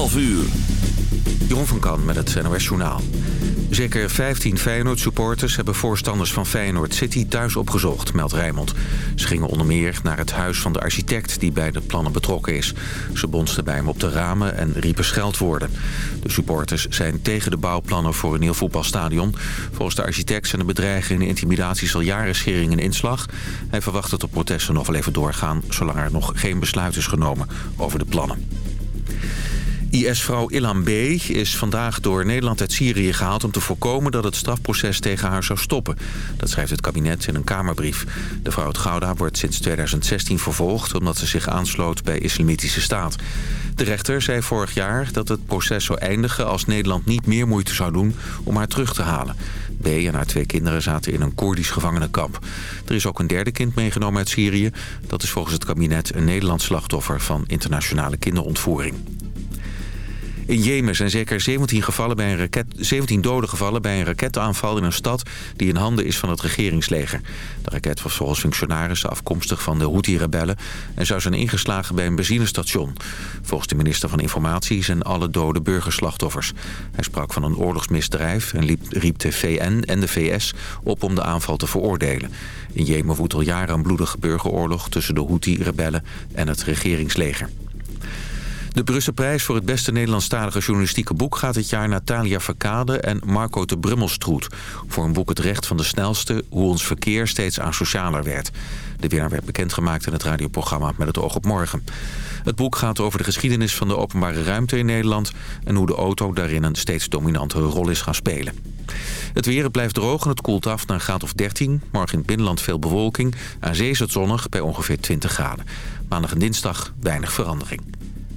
12 uur. Jeroen van Kan met het NOS Journaal. Zeker 15 Feyenoord-supporters hebben voorstanders van Feyenoord City thuis opgezocht, meldt Rijmond. Ze gingen onder meer naar het huis van de architect die bij de plannen betrokken is. Ze bonsten bij hem op de ramen en riepen scheldwoorden. De supporters zijn tegen de bouwplannen voor een nieuw voetbalstadion. Volgens de architect zijn de bedreigingen en intimidaties al jaren schering en inslag. Hij verwacht dat de protesten nog wel even doorgaan, zolang er nog geen besluit is genomen over de plannen. IS-vrouw Ilham B. is vandaag door Nederland uit Syrië gehaald... om te voorkomen dat het strafproces tegen haar zou stoppen. Dat schrijft het kabinet in een Kamerbrief. De vrouw uit Gouda wordt sinds 2016 vervolgd... omdat ze zich aansloot bij Islamitische Staat. De rechter zei vorig jaar dat het proces zou eindigen... als Nederland niet meer moeite zou doen om haar terug te halen. B. en haar twee kinderen zaten in een Koerdisch gevangenenkamp. Er is ook een derde kind meegenomen uit Syrië. Dat is volgens het kabinet een Nederlands slachtoffer... van internationale kinderontvoering. In Jemen zijn zeker 17, gevallen bij een raket, 17 doden gevallen bij een raketaanval in een stad die in handen is van het regeringsleger. De raket was volgens functionarissen afkomstig van de Houthi-rebellen en zou zijn ingeslagen bij een benzinestation. Volgens de minister van Informatie zijn alle doden burgerslachtoffers. Hij sprak van een oorlogsmisdrijf en riep de VN en de VS op om de aanval te veroordelen. In Jemen woedt al jaren een bloedige burgeroorlog tussen de Houthi-rebellen en het regeringsleger. De Brusselprijs voor het beste Nederlandstalige journalistieke boek... gaat dit jaar naar Talia Verkade en Marco de Brummelstroet... voor een boek Het Recht van de Snelste... hoe ons verkeer steeds asocialer werd. De winnaar werd bekendgemaakt in het radioprogramma Met het oog op morgen. Het boek gaat over de geschiedenis van de openbare ruimte in Nederland... en hoe de auto daarin een steeds dominantere rol is gaan spelen. Het weer blijft droog en het koelt af naar een graad of 13. Morgen in het binnenland veel bewolking. Aan zee is het zonnig bij ongeveer 20 graden. Maandag en dinsdag weinig verandering.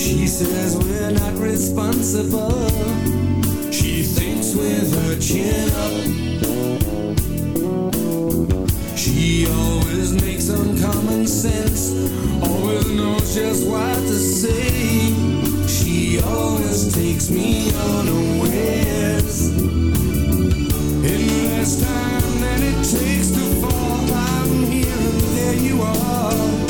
She says we're not responsible. She thinks with her chin up. She always makes uncommon sense, always knows just what to say. She always takes me unawares. In less time than it takes to fall, I'm here and there you are.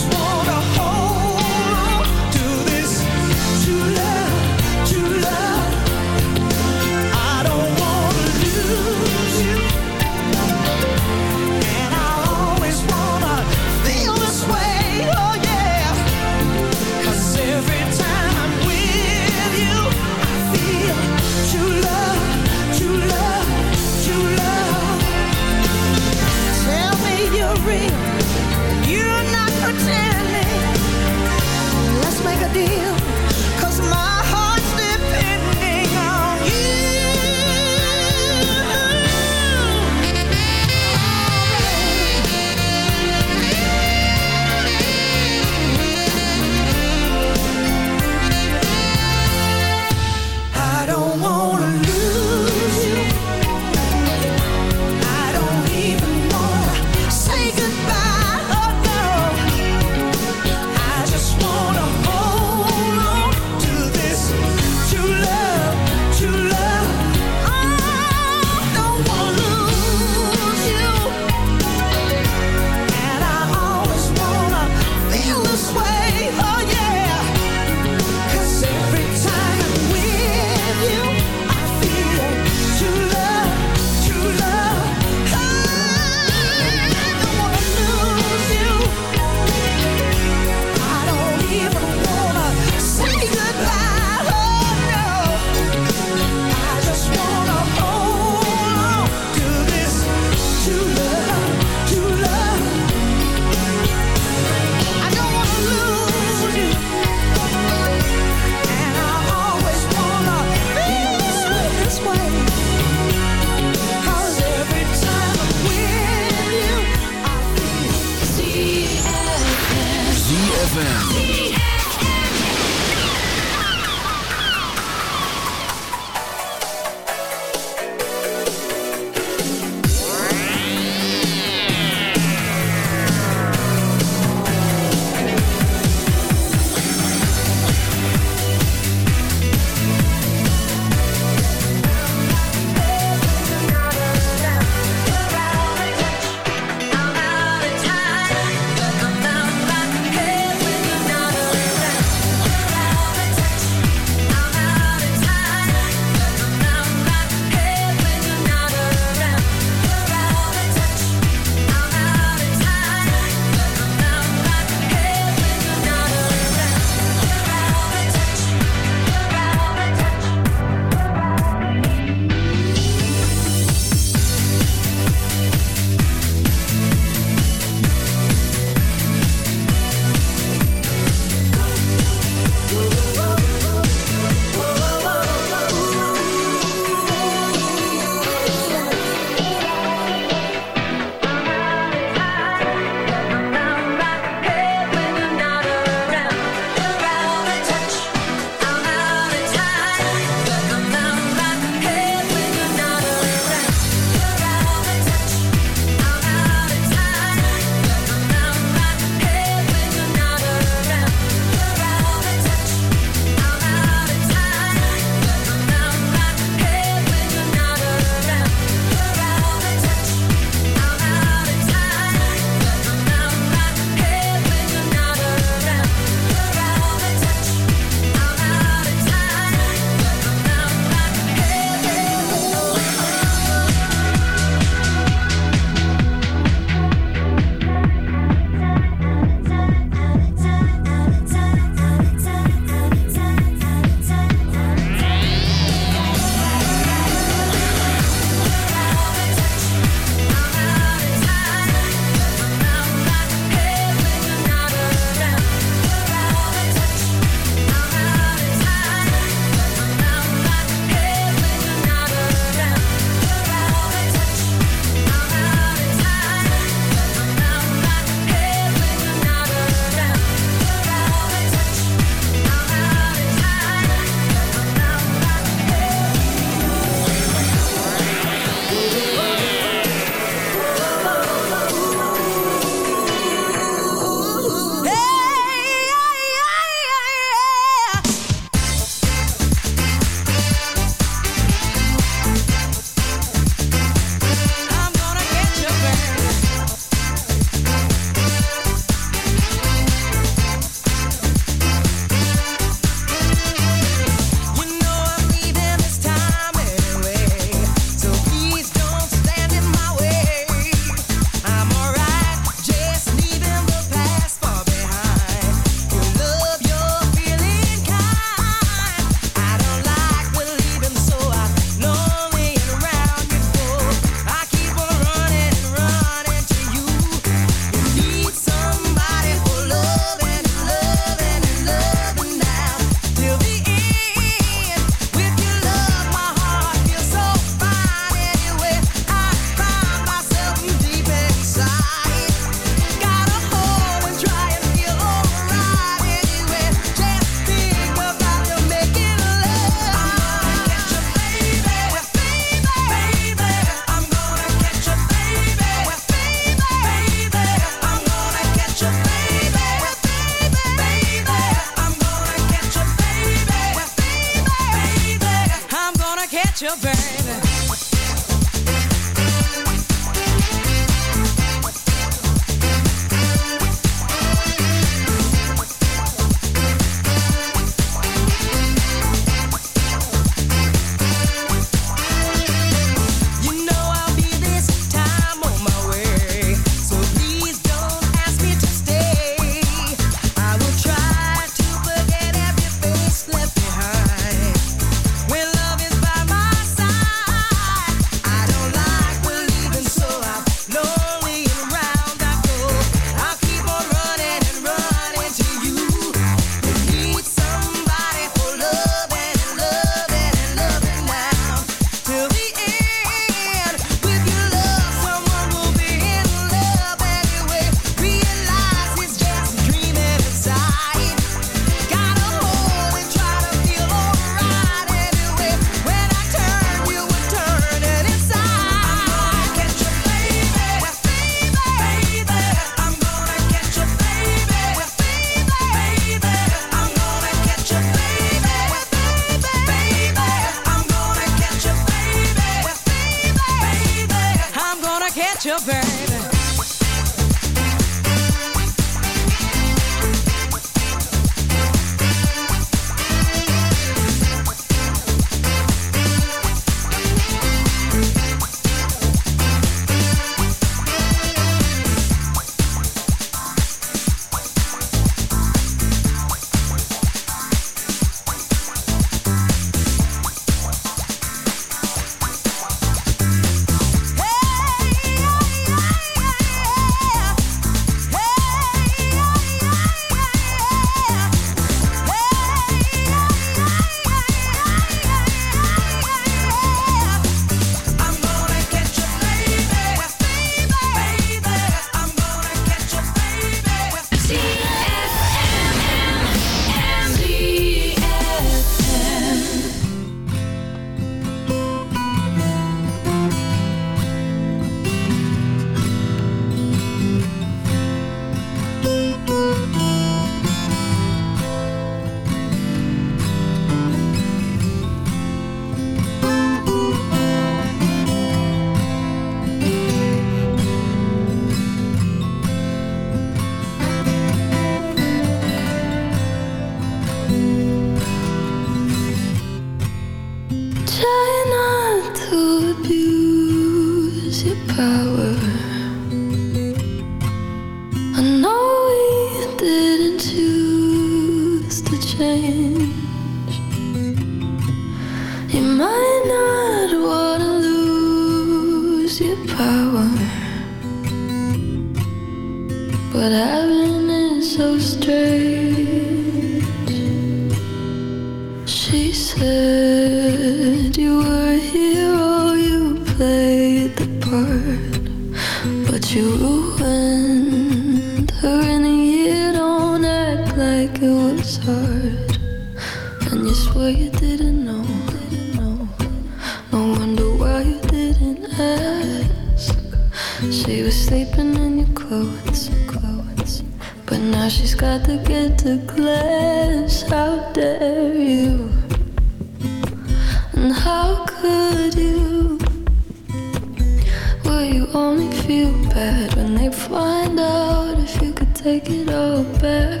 only feel bad when they find out if you could take it all back.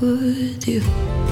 Would you?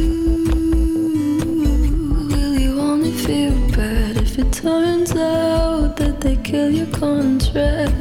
they kill your contract.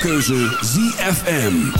Keuze ZFM.